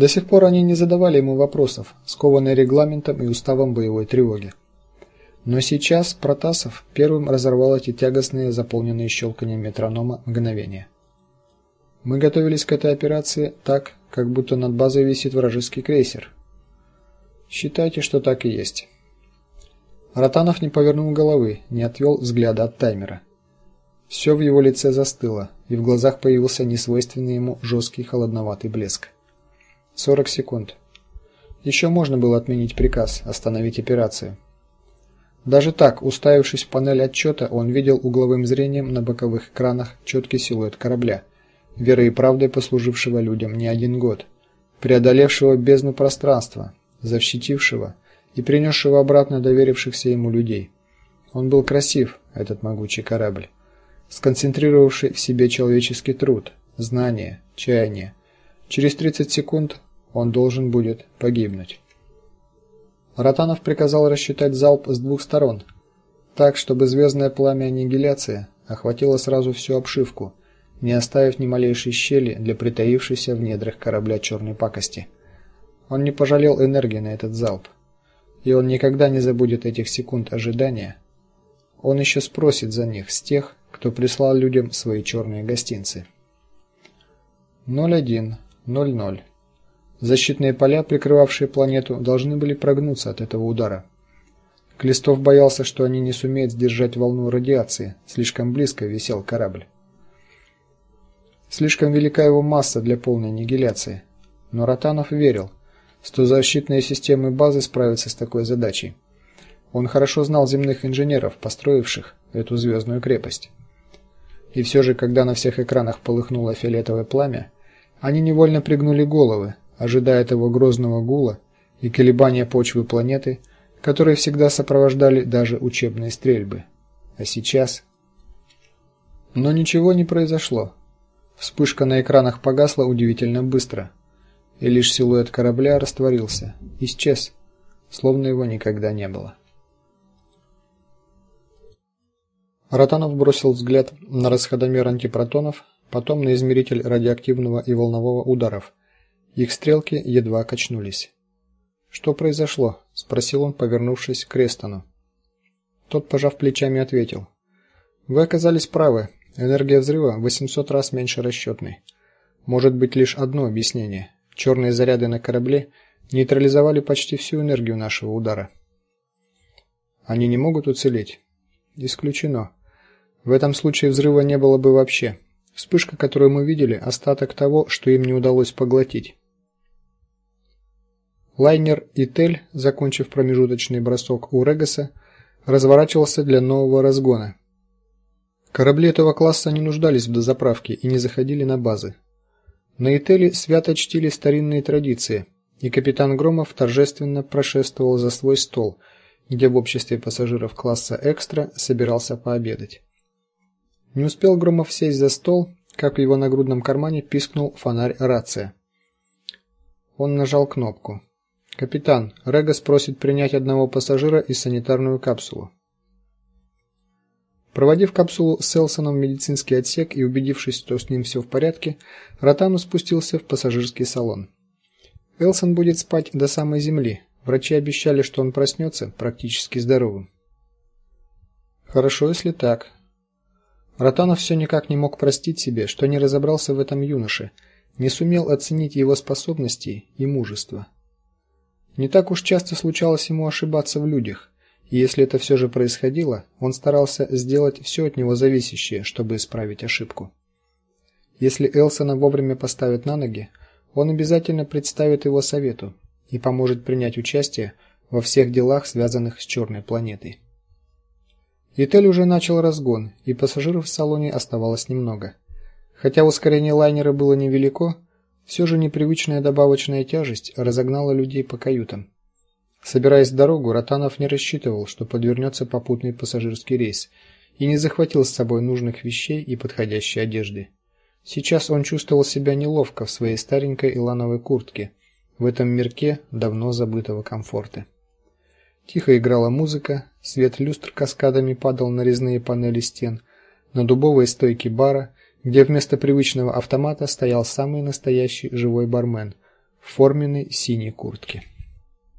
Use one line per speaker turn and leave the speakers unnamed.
До сих пор они не задавали ему вопросов, скованные регламентом и уставом боевой тревоги. Но сейчас Протасов первым разорвал эти тягостные, заполненные щелканием метронома мгновения. Мы готовились к этой операции так, как будто над базой висит вражеский крейсер. Считайте, что так и есть. Ротанов не повернул головы, не отвел взгляда от таймера. Все в его лице застыло, и в глазах появился несвойственный ему жесткий холодноватый блеск. 40 секунд. Еще можно было отменить приказ, остановить операцию. Даже так, уставившись в панель отчета, он видел угловым зрением на боковых экранах четкий силуэт корабля, верой и правдой послужившего людям не один год, преодолевшего бездну пространства, защитившего и принесшего обратно доверившихся ему людей. Он был красив, этот могучий корабль, сконцентрировавший в себе человеческий труд, знания, чаяние. Через 30 секунд он должен будет погибнуть. Ротанов приказал рассчитать залп с двух сторон, так чтобы звездное пламя аннигиляции охватило сразу всю обшивку, не оставив ни малейшей щели для притаившейся в недрах корабля черной пакости. Он не пожалел энергии на этот залп, и он никогда не забудет этих секунд ожидания. Он еще спросит за них с тех, кто прислал людям свои черные гостинцы. 01 00 Защитные поля, прикрывавшие планету, должны были прогнуться от этого удара. Клестов боялся, что они не сумеют сдержать волну радиации, слишком близко висел корабль. Слишком велика его масса для полной аннигиляции. Но Ротанов верил, что защитные системы базы справятся с такой задачей. Он хорошо знал земных инженеров, построивших эту звездную крепость. И все же, когда на всех экранах полыхнуло фиолетовое пламя, они невольно пригнули головы, ожидая того грозного гула и колебания почвы планеты, которые всегда сопровождали даже учебные стрельбы. А сейчас Но ничего не произошло. Вспышка на экранах погасла удивительно быстро, и лишь силуэт корабля растворился, исчез, словно его никогда не было. Ротанов бросил взгляд на расходомер антипротонов, потом на измеритель радиоактивного и волнового ударов их стрелки едва качнулись. Что произошло? спросил он, повернувшись к Крестону. Тот, пожав плечами, ответил: Вы оказались правы. Энергия взрыва в 800 раз меньше расчетной. Может быть лишь одно объяснение. Черные заряды на корабле нейтрализовали почти всю энергию нашего удара. Они не могут уцелеть. Исключено. В этом случае взрыва не было бы вообще. Вспышка, которую мы видели, остаток того, что им не удалось поглотить. Лайнер Итель, закончив промежуточный бросок у Регаса, разворачивался для нового разгона. Корабли этого класса не нуждались в дозаправке и не заходили на базы. На Ителе свято чтили старинные традиции, и капитан Громов торжественно прошествовал за свой стол, где в обществе пассажиров класса экстра собирался пообедать. Не успел Громов сесть за стол, как в его нагрудном кармане пискнул фонарь рация. Он нажал кнопку. Капитан, Регас просит принять одного пассажира и санитарную капсулу. Проводив капсулу с Элсоном в медицинский отсек и убедившись, что с ним все в порядке, Ротану спустился в пассажирский салон. Элсон будет спать до самой земли. Врачи обещали, что он проснется практически здоровым. Хорошо, если так. Ротанов все никак не мог простить себе, что не разобрался в этом юноше, не сумел оценить его способности и мужество. Не так уж часто случалось ему ошибаться в людях, и если это все же происходило, он старался сделать все от него зависящее, чтобы исправить ошибку. Если Элсона вовремя поставят на ноги, он обязательно представит его совету и поможет принять участие во всех делах, связанных с черной планетой. Итель уже начал разгон, и пассажиров в салоне оставалось немного. Хотя ускорение лайнера было невелико, все же непривычная добавочная тяжесть разогнала людей по каютам. Собираясь в дорогу, Ротанов не рассчитывал, что подвернется попутный пассажирский рейс, и не захватил с собой нужных вещей и подходящей одежды. Сейчас он чувствовал себя неловко в своей старенькой илановой куртке, в этом мирке давно забытого комфорта. Тихо играла музыка, свет люстр каскадами падал на резные панели стен, на дубовые стойки бара где вместо привычного автомата стоял самый настоящий живой бармен в форменной синей куртке.